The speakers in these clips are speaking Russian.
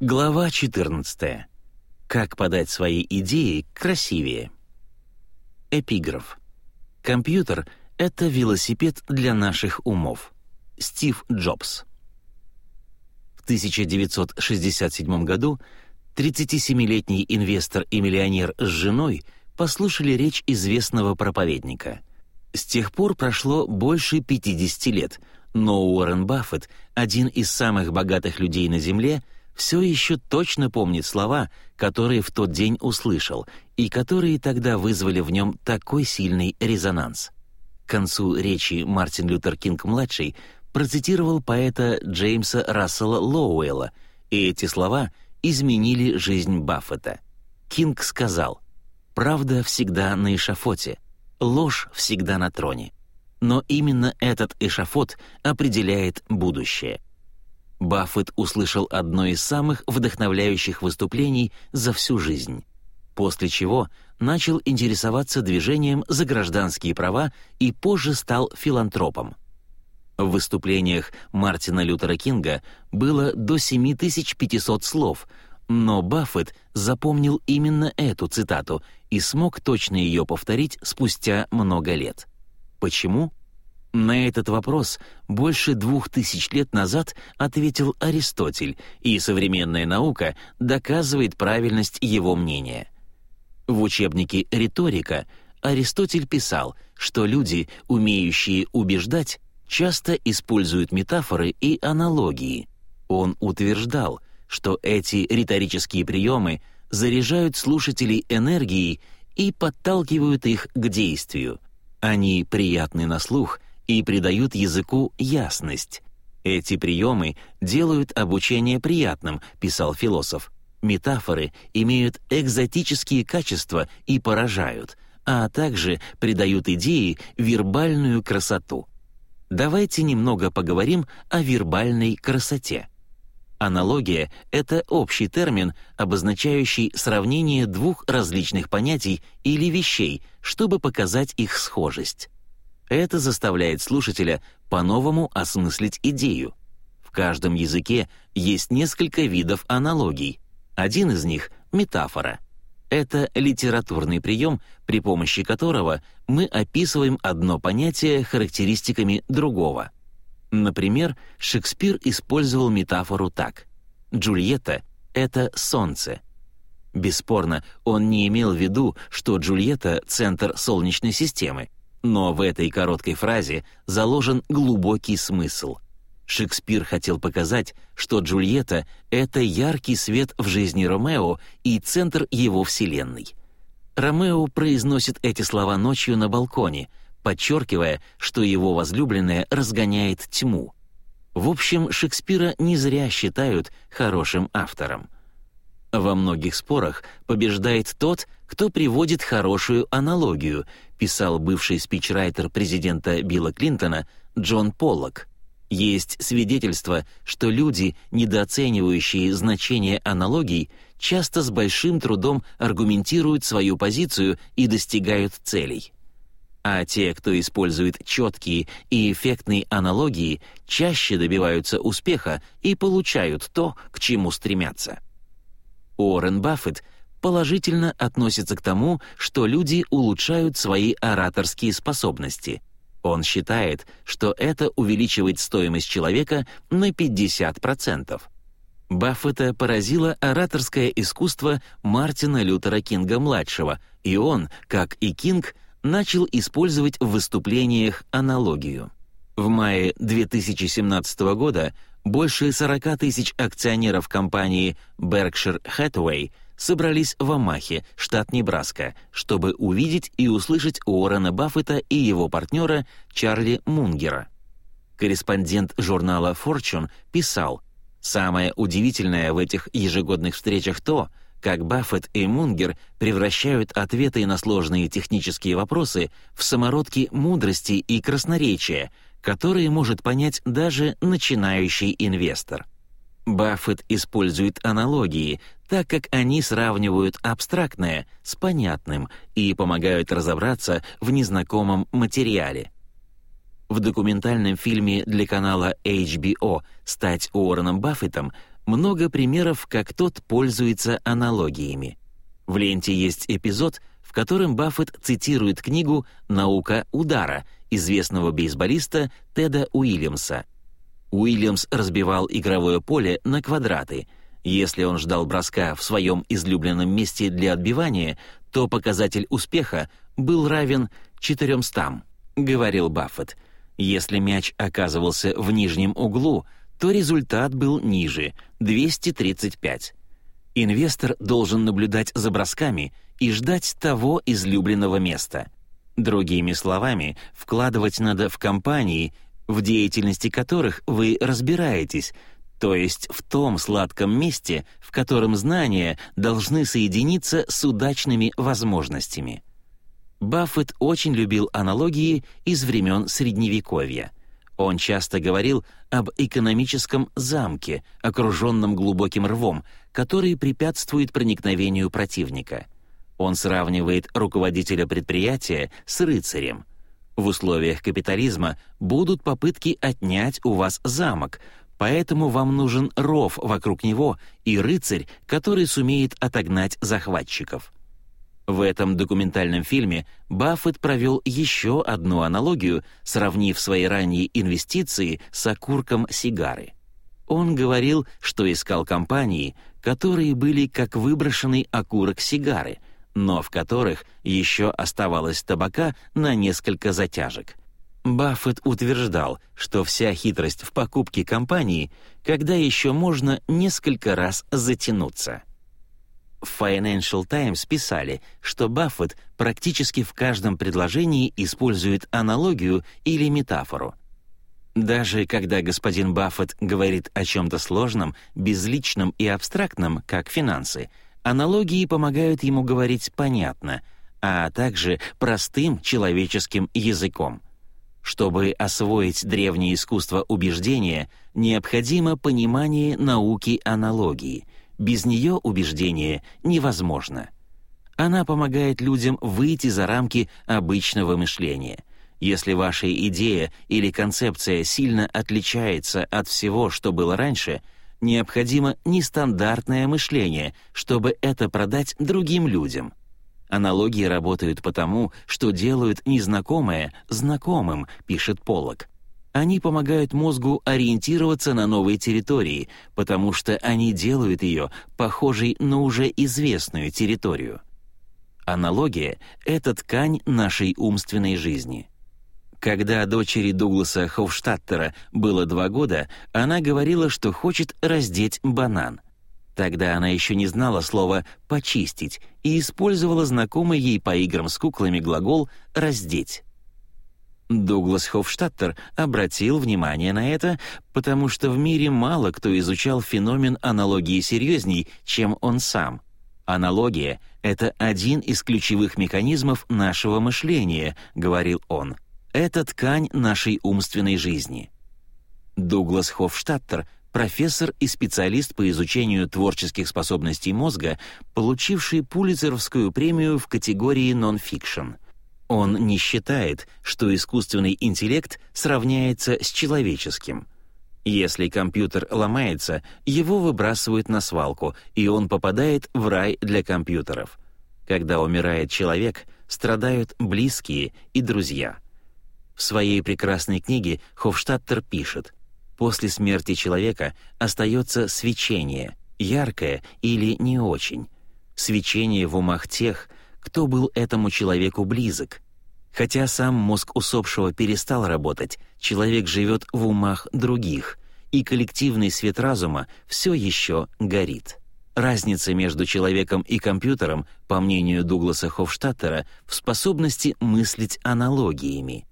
Глава 14. Как подать свои идеи красивее. Эпиграф. Компьютер — это велосипед для наших умов. Стив Джобс. В 1967 году 37-летний инвестор и миллионер с женой послушали речь известного проповедника. С тех пор прошло больше 50 лет, но Уоррен Баффет, один из самых богатых людей на Земле — все еще точно помнит слова, которые в тот день услышал, и которые тогда вызвали в нем такой сильный резонанс. К концу речи Мартин Лютер Кинг-младший процитировал поэта Джеймса Рассела Лоуэлла, и эти слова изменили жизнь Баффета. Кинг сказал «Правда всегда на эшафоте, ложь всегда на троне». Но именно этот эшафот определяет будущее. Баффет услышал одно из самых вдохновляющих выступлений за всю жизнь, после чего начал интересоваться движением за гражданские права и позже стал филантропом. В выступлениях Мартина Лютера Кинга было до 7500 слов, но Баффет запомнил именно эту цитату и смог точно ее повторить спустя много лет. Почему? На этот вопрос больше двух тысяч лет назад ответил Аристотель, и современная наука доказывает правильность его мнения. В учебнике «Риторика» Аристотель писал, что люди, умеющие убеждать, часто используют метафоры и аналогии. Он утверждал, что эти риторические приемы заряжают слушателей энергией и подталкивают их к действию. Они приятны на слух и придают языку ясность. Эти приемы делают обучение приятным, писал философ. Метафоры имеют экзотические качества и поражают, а также придают идее вербальную красоту. Давайте немного поговорим о вербальной красоте. Аналогия — это общий термин, обозначающий сравнение двух различных понятий или вещей, чтобы показать их схожесть. Это заставляет слушателя по-новому осмыслить идею. В каждом языке есть несколько видов аналогий. Один из них — метафора. Это литературный прием, при помощи которого мы описываем одно понятие характеристиками другого. Например, Шекспир использовал метафору так. «Джульетта — это солнце». Бесспорно, он не имел в виду, что Джульетта — центр Солнечной системы, но в этой короткой фразе заложен глубокий смысл. Шекспир хотел показать, что Джульетта — это яркий свет в жизни Ромео и центр его вселенной. Ромео произносит эти слова ночью на балконе, подчеркивая, что его возлюбленная разгоняет тьму. В общем, Шекспира не зря считают хорошим автором. Во многих спорах побеждает тот, кто приводит хорошую аналогию, писал бывший спичрайтер президента Билла Клинтона Джон Поллок. Есть свидетельство, что люди, недооценивающие значение аналогий, часто с большим трудом аргументируют свою позицию и достигают целей. А те, кто использует четкие и эффектные аналогии, чаще добиваются успеха и получают то, к чему стремятся. Уоррен Баффет положительно относится к тому, что люди улучшают свои ораторские способности. Он считает, что это увеличивает стоимость человека на 50%. Баффета поразило ораторское искусство Мартина Лютера Кинга-младшего, и он, как и Кинг, начал использовать в выступлениях аналогию. В мае 2017 года больше 40 тысяч акционеров компании Berkshire Hathaway собрались в Амахе, штат Небраска, чтобы увидеть и услышать Уоррена Баффета и его партнера Чарли Мунгера. Корреспондент журнала Fortune писал, «Самое удивительное в этих ежегодных встречах то, как Баффет и Мунгер превращают ответы на сложные технические вопросы в самородки мудрости и красноречия, которые может понять даже начинающий инвестор. Баффет использует аналогии, так как они сравнивают абстрактное с понятным и помогают разобраться в незнакомом материале. В документальном фильме для канала HBO «Стать Уорреном Баффетом» много примеров, как тот пользуется аналогиями. В ленте есть эпизод, в котором Баффет цитирует книгу «Наука удара» известного бейсболиста Теда Уильямса. Уильямс разбивал игровое поле на квадраты. Если он ждал броска в своем излюбленном месте для отбивания, то показатель успеха был равен 400, говорил Баффет. Если мяч оказывался в нижнем углу, то результат был ниже — 235. Инвестор должен наблюдать за бросками и ждать того излюбленного места. Другими словами, вкладывать надо в компании, в деятельности которых вы разбираетесь, то есть в том сладком месте, в котором знания должны соединиться с удачными возможностями. Баффет очень любил аналогии из времен Средневековья. Он часто говорил об экономическом замке, окруженном глубоким рвом, который препятствует проникновению противника. Он сравнивает руководителя предприятия с рыцарем. В условиях капитализма будут попытки отнять у вас замок, поэтому вам нужен ров вокруг него и рыцарь, который сумеет отогнать захватчиков. В этом документальном фильме Баффет провел еще одну аналогию, сравнив свои ранние инвестиции с окурком сигары. Он говорил, что искал компании, которые были как выброшенный окурок сигары, но в которых еще оставалось табака на несколько затяжек. Баффет утверждал, что вся хитрость в покупке компании, когда еще можно несколько раз затянуться. В Financial Times писали, что Баффет практически в каждом предложении использует аналогию или метафору. Даже когда господин Баффет говорит о чем-то сложном, безличном и абстрактном, как финансы, аналогии помогают ему говорить понятно, а также простым человеческим языком. Чтобы освоить древнее искусство убеждения, необходимо понимание науки аналогии — без нее убеждение невозможно. Она помогает людям выйти за рамки обычного мышления. Если ваша идея или концепция сильно отличается от всего, что было раньше, необходимо нестандартное мышление, чтобы это продать другим людям. Аналогии работают потому, что делают незнакомое знакомым, пишет Поллок. Они помогают мозгу ориентироваться на новые территории, потому что они делают ее похожей на уже известную территорию. Аналогия — это ткань нашей умственной жизни. Когда дочери Дугласа Хофштаттера было два года, она говорила, что хочет раздеть банан. Тогда она еще не знала слова «почистить» и использовала знакомый ей по играм с куклами глагол «раздеть». Дуглас Хофштаттер обратил внимание на это, потому что в мире мало кто изучал феномен аналогии серьезней, чем он сам. Аналогия — это один из ключевых механизмов нашего мышления, говорил он. Это ткань нашей умственной жизни. Дуглас Хофштаттер — профессор и специалист по изучению творческих способностей мозга, получивший Пулитцеровскую премию в категории нон-фикшн — он не считает, что искусственный интеллект сравняется с человеческим. Если компьютер ломается, его выбрасывают на свалку, и он попадает в рай для компьютеров. Когда умирает человек, страдают близкие и друзья. В своей прекрасной книге Хофштадтер пишет, «После смерти человека остается свечение, яркое или не очень. Свечение в умах тех, кто был этому человеку близок. Хотя сам мозг усопшего перестал работать, человек живет в умах других, и коллективный свет разума все еще горит. Разница между человеком и компьютером, по мнению Дугласа Хофштаттера, в способности мыслить аналогиями.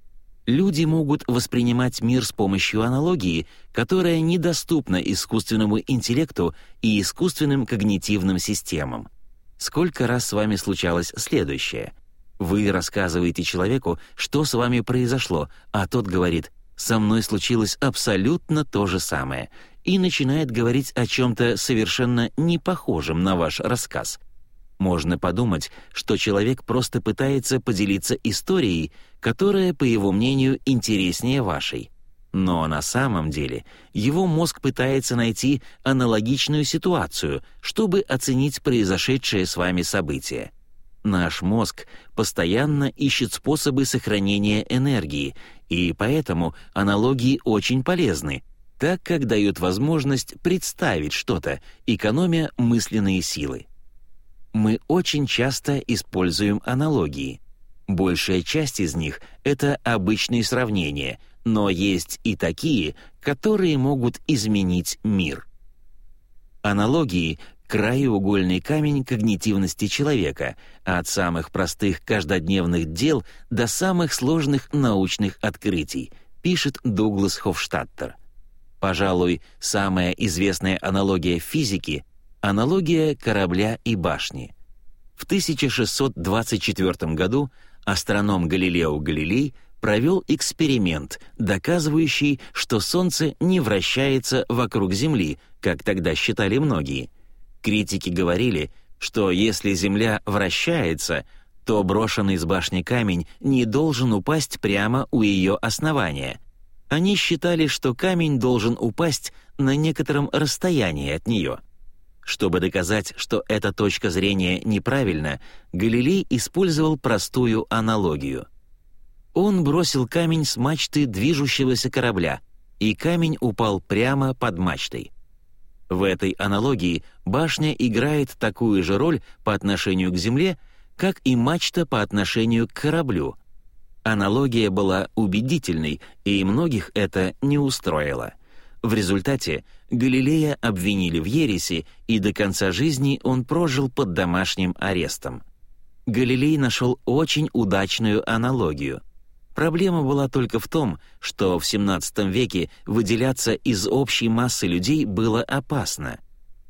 Люди могут воспринимать мир с помощью аналогии, которая недоступна искусственному интеллекту и искусственным когнитивным системам. Сколько раз с вами случалось следующее? Вы рассказываете человеку, что с вами произошло, а тот говорит «со мной случилось абсолютно то же самое» и начинает говорить о чем-то совершенно не похожем на ваш рассказ. Можно подумать, что человек просто пытается поделиться историей, которая, по его мнению, интереснее вашей. Но на самом деле его мозг пытается найти аналогичную ситуацию, чтобы оценить произошедшее с вами событие. Наш мозг постоянно ищет способы сохранения энергии, и поэтому аналогии очень полезны, так как дают возможность представить что-то, экономя мысленные силы. Мы очень часто используем аналогии. Большая часть из них — это обычные сравнения, но есть и такие, которые могут изменить мир. Аналогии краеугольный камень когнитивности человека, от самых простых каждодневных дел до самых сложных научных открытий, пишет Дуглас Хофштадтер. Пожалуй, самая известная аналогия физики — аналогия корабля и башни. В 1624 году астроном Галилео Галилей провел эксперимент, доказывающий, что Солнце не вращается вокруг Земли, как тогда считали многие — Критики говорили, что если Земля вращается, то брошенный с башни камень не должен упасть прямо у ее основания. Они считали, что камень должен упасть на некотором расстоянии от нее. Чтобы доказать, что эта точка зрения неправильна, Галилей использовал простую аналогию. Он бросил камень с мачты движущегося корабля, и камень упал прямо под мачтой. В этой аналогии башня играет такую же роль по отношению к Земле, как и мачта по отношению к кораблю. Аналогия была убедительной, и многих это не устроило. В результате Галилея обвинили в ереси, и до конца жизни он прожил под домашним арестом. Галилей нашел очень удачную аналогию — Проблема была только в том, что в XVII веке выделяться из общей массы людей было опасно.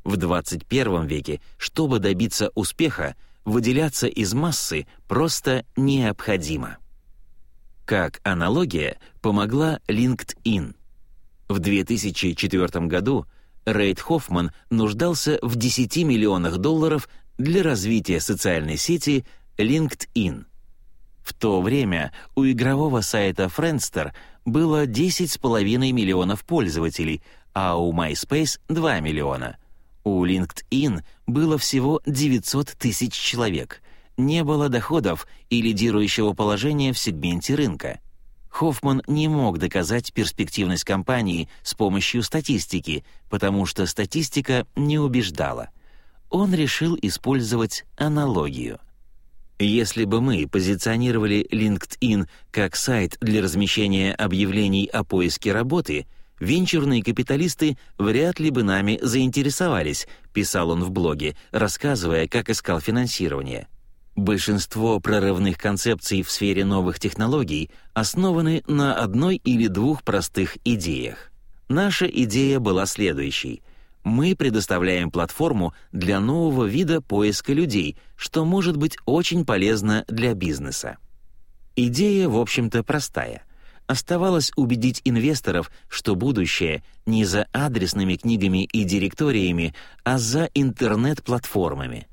В XXI веке, чтобы добиться успеха, выделяться из массы просто необходимо. Как аналогия помогла LinkedIn. В 2004 году Рейд Хоффман нуждался в 10 миллионах долларов для развития социальной сети LinkedIn — в то время у игрового сайта Friendster было 10,5 миллионов пользователей, а у MySpace — 2 миллиона. У LinkedIn было всего 900 тысяч человек. Не было доходов и лидирующего положения в сегменте рынка. Хоффман не мог доказать перспективность компании с помощью статистики, потому что статистика не убеждала. Он решил использовать аналогию — если бы мы позиционировали LinkedIn как сайт для размещения объявлений о поиске работы, венчурные капиталисты вряд ли бы нами заинтересовались, писал он в блоге, рассказывая, как искал финансирование. Большинство прорывных концепций в сфере новых технологий основаны на одной или двух простых идеях. Наша идея была следующей — мы предоставляем платформу для нового вида поиска людей, что может быть очень полезно для бизнеса. Идея, в общем-то, простая. Оставалось убедить инвесторов, что будущее не за адресными книгами и директориями, а за интернет-платформами.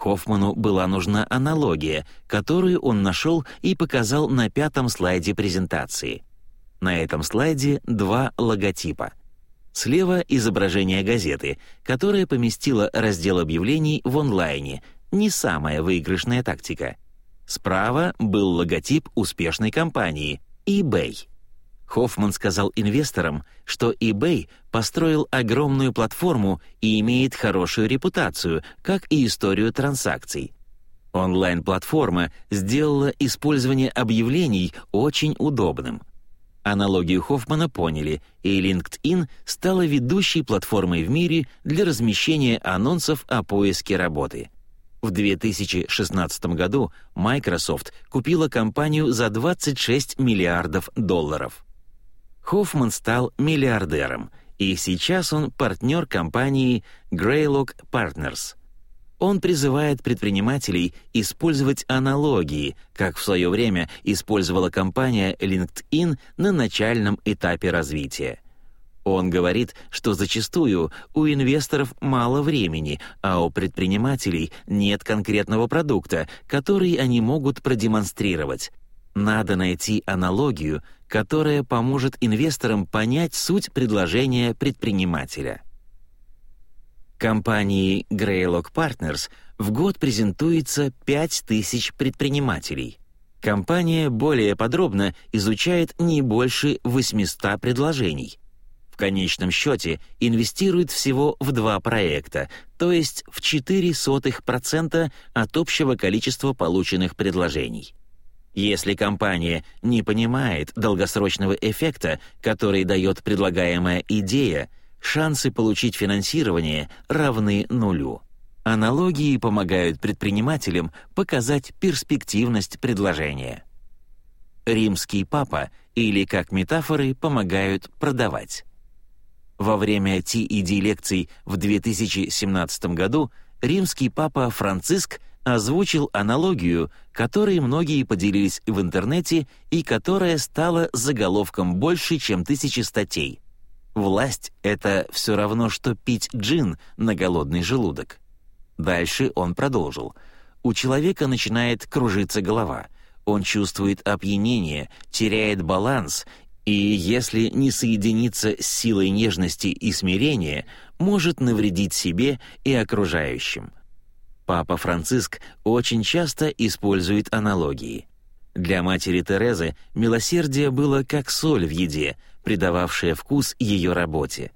Хоффману была нужна аналогия, которую он нашел и показал на пятом слайде презентации. На этом слайде два логотипа — Слева изображение газеты, которая поместила раздел объявлений в онлайне, не самая выигрышная тактика. Справа был логотип успешной компании eBay. Хоффман сказал инвесторам, что eBay построил огромную платформу и имеет хорошую репутацию, как и историю транзакций. Онлайн-платформа сделала использование объявлений очень удобным — Аналогию Хоффмана поняли, и LinkedIn стала ведущей платформой в мире для размещения анонсов о поиске работы. В 2016 году Microsoft купила компанию за 26 миллиардов долларов. Хоффман стал миллиардером, и сейчас он партнер компании Greylock Partners — он призывает предпринимателей использовать аналогии, как в свое время использовала компания LinkedIn на начальном этапе развития. Он говорит, что зачастую у инвесторов мало времени, а у предпринимателей нет конкретного продукта, который они могут продемонстрировать. Надо найти аналогию, которая поможет инвесторам понять суть предложения предпринимателя. Компании Greylock Partners в год презентуется 5000 предпринимателей. Компания более подробно изучает не больше 800 предложений. В конечном счете инвестирует всего в два проекта, то есть в 0,04% от общего количества полученных предложений. Если компания не понимает долгосрочного эффекта, который дает предлагаемая идея, шансы получить финансирование равны нулю. Аналогии помогают предпринимателям показать перспективность предложения. Римский папа или как метафоры помогают продавать. Во время TED лекций в 2017 году римский папа Франциск озвучил аналогию, которой многие поделились в интернете и которая стала заголовком больше, чем тысячи статей. Власть — это все равно, что пить джин на голодный желудок. Дальше он продолжил. У человека начинает кружиться голова. Он чувствует опьянение, теряет баланс и, если не соединиться с силой нежности и смирения, может навредить себе и окружающим. Папа Франциск очень часто использует аналогии. Для матери Терезы милосердие было как соль в еде, придававшая вкус ее работе.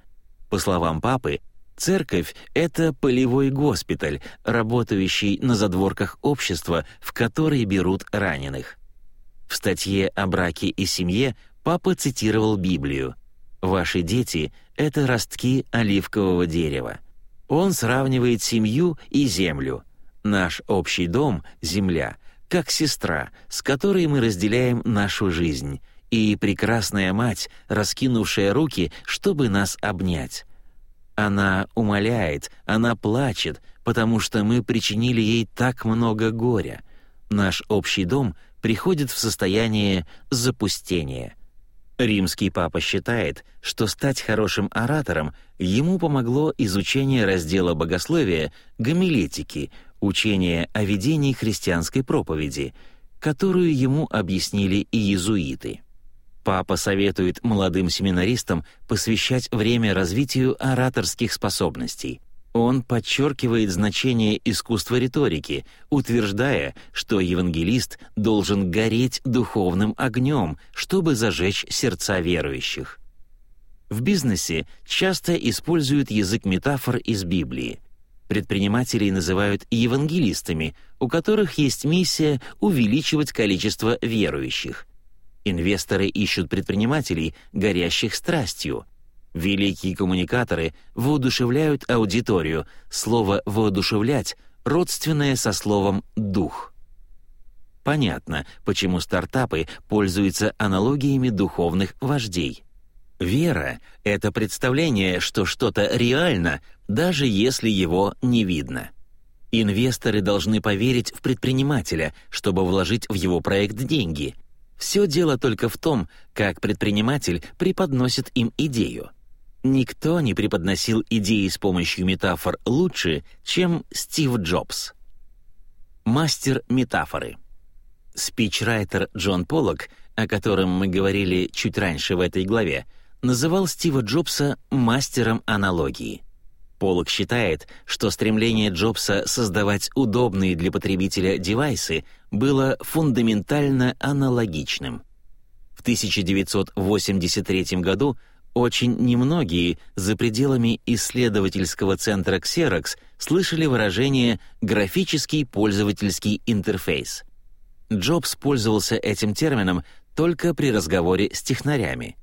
По словам папы, церковь — это полевой госпиталь, работающий на задворках общества, в который берут раненых. В статье о браке и семье папа цитировал Библию. «Ваши дети — это ростки оливкового дерева». Он сравнивает семью и землю. Наш общий дом — земля, как сестра, с которой мы разделяем нашу жизнь — и прекрасная мать, раскинувшая руки, чтобы нас обнять. Она умоляет, она плачет, потому что мы причинили ей так много горя. Наш общий дом приходит в состояние запустения. Римский папа считает, что стать хорошим оратором ему помогло изучение раздела богословия гомилетики, учение о ведении христианской проповеди, которую ему объяснили и иезуиты. Папа советует молодым семинаристам посвящать время развитию ораторских способностей. Он подчеркивает значение искусства риторики, утверждая, что евангелист должен гореть духовным огнем, чтобы зажечь сердца верующих. В бизнесе часто используют язык метафор из Библии. Предпринимателей называют евангелистами, у которых есть миссия увеличивать количество верующих. Инвесторы ищут предпринимателей, горящих страстью. Великие коммуникаторы воодушевляют аудиторию. Слово «воодушевлять» родственное со словом «дух». Понятно, почему стартапы пользуются аналогиями духовных вождей. Вера — это представление, что что-то реально, даже если его не видно. Инвесторы должны поверить в предпринимателя, чтобы вложить в его проект деньги, все дело только в том, как предприниматель преподносит им идею. Никто не преподносил идеи с помощью метафор лучше, чем Стив Джобс. Мастер метафоры. Спичрайтер Джон Поллок, о котором мы говорили чуть раньше в этой главе, называл Стива Джобса мастером аналогии. Полок считает, что стремление Джобса создавать удобные для потребителя девайсы было фундаментально аналогичным. В 1983 году очень немногие за пределами исследовательского центра Xerox слышали выражение «графический пользовательский интерфейс». Джобс пользовался этим термином только при разговоре с технарями.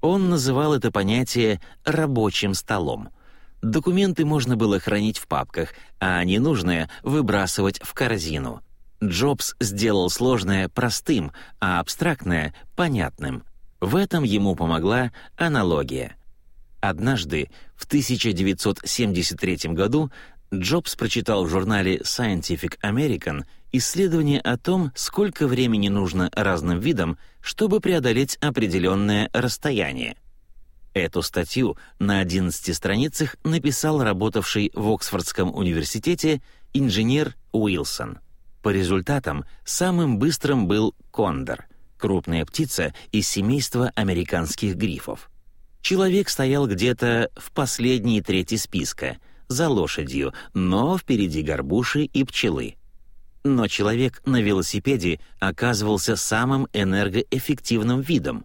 Он называл это понятие «рабочим столом». Документы можно было хранить в папках, а ненужное выбрасывать в корзину. Джобс сделал сложное простым, а абстрактное — понятным. В этом ему помогла аналогия. Однажды, в 1973 году, Джобс прочитал в журнале Scientific American исследование о том, сколько времени нужно разным видам, чтобы преодолеть определенное расстояние. Эту статью на 11 страницах написал работавший в Оксфордском университете инженер Уилсон. По результатам самым быстрым был Кондор. Крупная птица из семейства американских грифов. Человек стоял где-то в последней трети списка, за лошадью, но впереди горбуши и пчелы. Но человек на велосипеде оказывался самым энергоэффективным видом.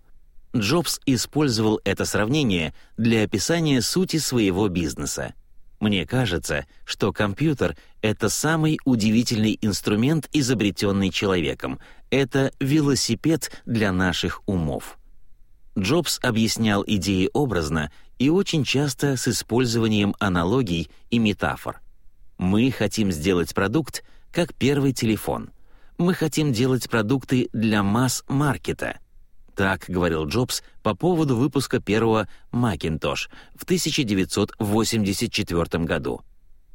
Джобс использовал это сравнение для описания сути своего бизнеса. Мне кажется, что компьютер — это самый удивительный инструмент, изобретенный человеком. Это велосипед для наших умов. Джобс объяснял идеи образно и очень часто с использованием аналогий и метафор. Мы хотим сделать продукт, как первый телефон. Мы хотим делать продукты для масс-маркета. Так говорил Джобс по поводу выпуска первого Macintosh в 1984 году.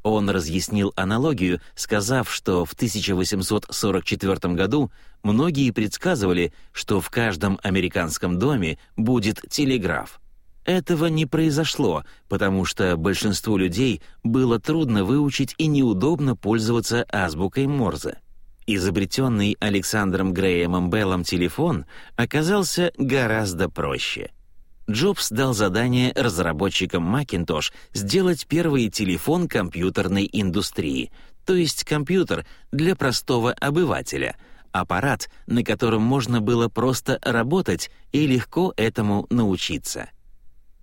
Он разъяснил аналогию, сказав, что в 1844 году многие предсказывали, что в каждом американском доме будет телеграф. Этого не произошло, потому что большинству людей было трудно выучить и неудобно пользоваться азбукой Морзе. Изобретенный Александром Грэемом Беллом телефон оказался гораздо проще. Джобс дал задание разработчикам Macintosh сделать первый телефон компьютерной индустрии, то есть компьютер для простого обывателя, аппарат, на котором можно было просто работать и легко этому научиться.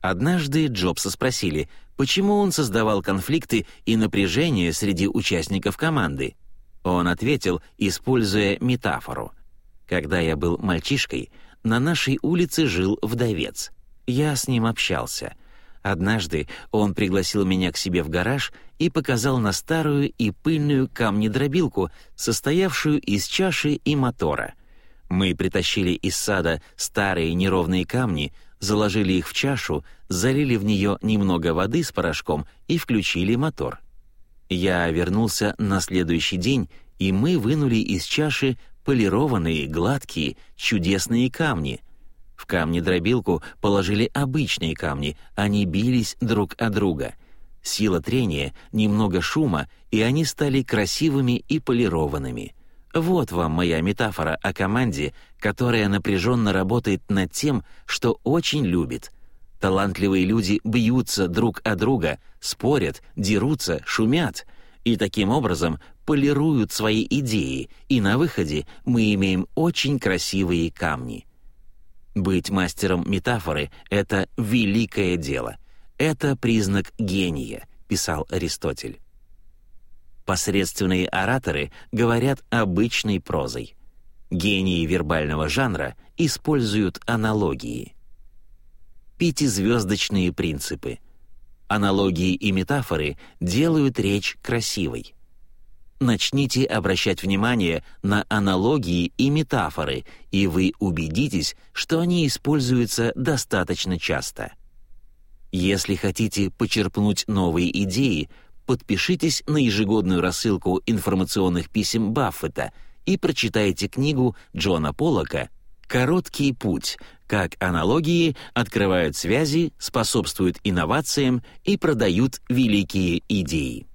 Однажды Джобса спросили, почему он создавал конфликты и напряжение среди участников команды. Он ответил, используя метафору. «Когда я был мальчишкой, на нашей улице жил вдовец — я с ним общался. Однажды он пригласил меня к себе в гараж и показал на старую и пыльную камнедробилку, состоявшую из чаши и мотора. Мы притащили из сада старые неровные камни, заложили их в чашу, залили в нее немного воды с порошком и включили мотор. Я вернулся на следующий день, и мы вынули из чаши полированные, гладкие, чудесные камни — в камни-дробилку положили обычные камни, они бились друг о друга. Сила трения, немного шума, и они стали красивыми и полированными. Вот вам моя метафора о команде, которая напряженно работает над тем, что очень любит. Талантливые люди бьются друг о друга, спорят, дерутся, шумят и таким образом полируют свои идеи, и на выходе мы имеем очень красивые камни. Быть мастером метафоры — это великое дело. Это признак гения, писал Аристотель. Посредственные ораторы говорят обычной прозой. Гении вербального жанра используют аналогии. Пятизвездочные принципы. Аналогии и метафоры делают речь красивой начните обращать внимание на аналогии и метафоры, и вы убедитесь, что они используются достаточно часто. Если хотите почерпнуть новые идеи, подпишитесь на ежегодную рассылку информационных писем Баффета и прочитайте книгу Джона Поллока «Короткий путь. Как аналогии открывают связи, способствуют инновациям и продают великие идеи».